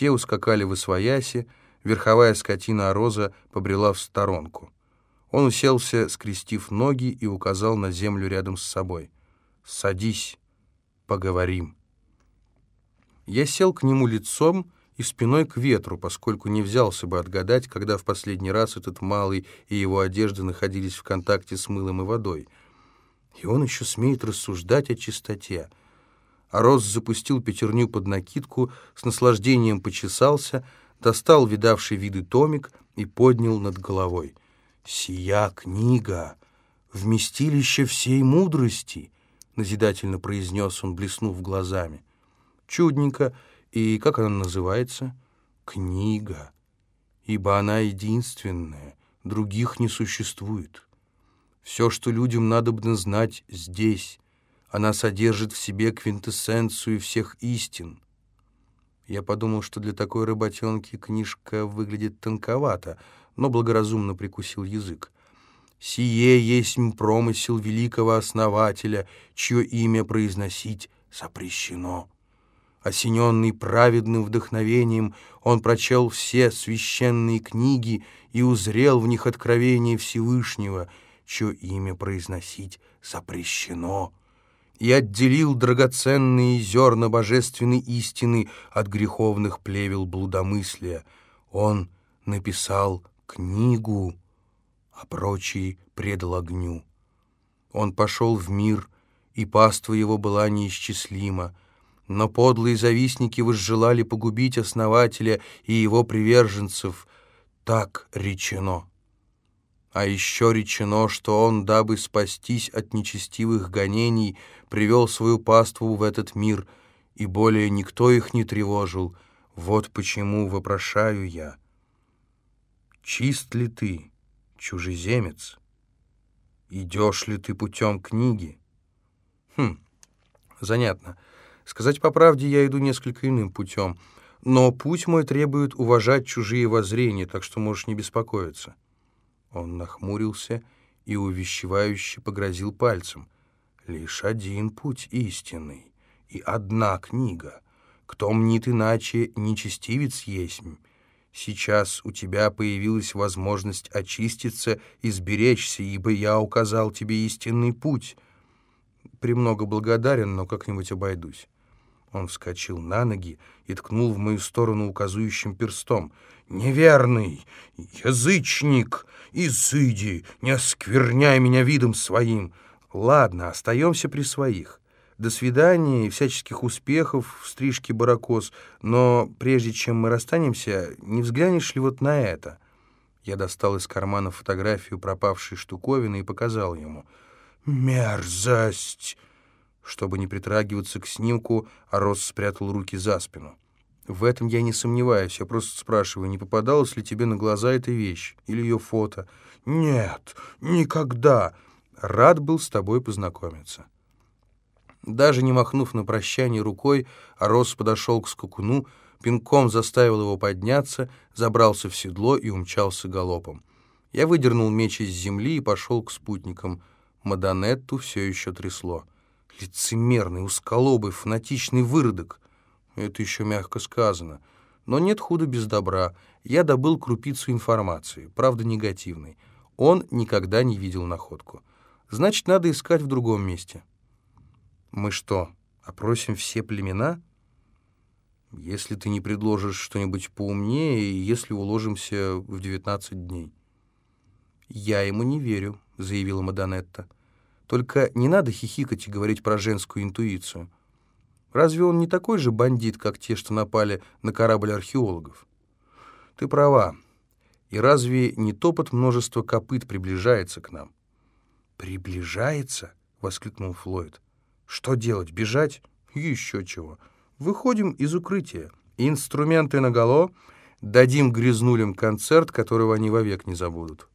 Те ускакали в освояси, верховая скотина Роза побрела в сторонку. Он уселся, скрестив ноги, и указал на землю рядом с собой. «Садись, поговорим». Я сел к нему лицом и спиной к ветру, поскольку не взялся бы отгадать, когда в последний раз этот малый и его одежда находились в контакте с мылом и водой. И он еще смеет рассуждать о чистоте. Рос запустил пятерню под накидку, с наслаждением почесался, достал видавший виды томик и поднял над головой. «Сия книга — вместилище всей мудрости», — назидательно произнес он, блеснув глазами. «Чудненько. И как она называется?» «Книга. Ибо она единственная, других не существует. Все, что людям надобно знать, здесь. Она содержит в себе квинтэссенцию всех истин». Я подумал, что для такой работенки книжка выглядит тонковато — но благоразумно прикусил язык. «Сие есть промысел великого основателя, чье имя произносить запрещено». Осененный праведным вдохновением, он прочел все священные книги и узрел в них откровение Всевышнего, чье имя произносить запрещено, и отделил драгоценные зерна божественной истины от греховных плевел блудомыслия. Он написал книгу, а прочие предал огню. Он пошел в мир, и паства его была неисчислима, но подлые завистники возжелали погубить основателя и его приверженцев. Так речено. А еще речено, что он, дабы спастись от нечестивых гонений, привел свою паству в этот мир, и более никто их не тревожил. Вот почему вопрошаю я — Чист ли ты, чужеземец? Идешь ли ты путем книги? Хм, занятно. Сказать по правде, я иду несколько иным путем, но путь мой требует уважать чужие воззрения, так что можешь не беспокоиться. Он нахмурился и увещевающе погрозил пальцем. Лишь один путь истинный и одна книга. Кто мнит иначе, нечестивец есмь, Сейчас у тебя появилась возможность очиститься и сберечься, ибо я указал тебе истинный путь. Премного благодарен, но как-нибудь обойдусь». Он вскочил на ноги и ткнул в мою сторону указующим перстом. «Неверный! Язычник! Изыди! Не оскверняй меня видом своим! Ладно, остаемся при своих. До свидания и всяческих успехов в стрижке баракос, но прежде чем мы расстанемся, не взглянешь ли вот на это?» Я достал из кармана фотографию пропавшей штуковины и показал ему. «Мерзость!» Чтобы не притрагиваться к снимку, Арос спрятал руки за спину. «В этом я не сомневаюсь. Я просто спрашиваю, не попадалась ли тебе на глаза эта вещь или ее фото?» «Нет, никогда!» «Рад был с тобой познакомиться». Даже не махнув на прощание рукой, Арос подошел к скакуну, пинком заставил его подняться, забрался в седло и умчался галопом. Я выдернул меч из земли и пошел к спутникам. Мадонетту все еще трясло. Лицемерный, узколобый, фанатичный выродок. Это еще мягко сказано. Но нет худа без добра. Я добыл крупицу информации, правда негативной. Он никогда не видел находку. Значит, надо искать в другом месте. Мы что, опросим все племена? Если ты не предложишь что-нибудь поумнее, если уложимся в 19 дней. Я ему не верю, заявила Мадонетта. Только не надо хихикать и говорить про женскую интуицию. Разве он не такой же бандит, как те, что напали на корабль археологов? Ты права. И разве не топот множества копыт приближается к нам? «Приближается?» — воскликнул Флойд. Что делать, бежать? Еще чего. Выходим из укрытия. Инструменты наголо, дадим грязнулям концерт, которого они вовек не забудут.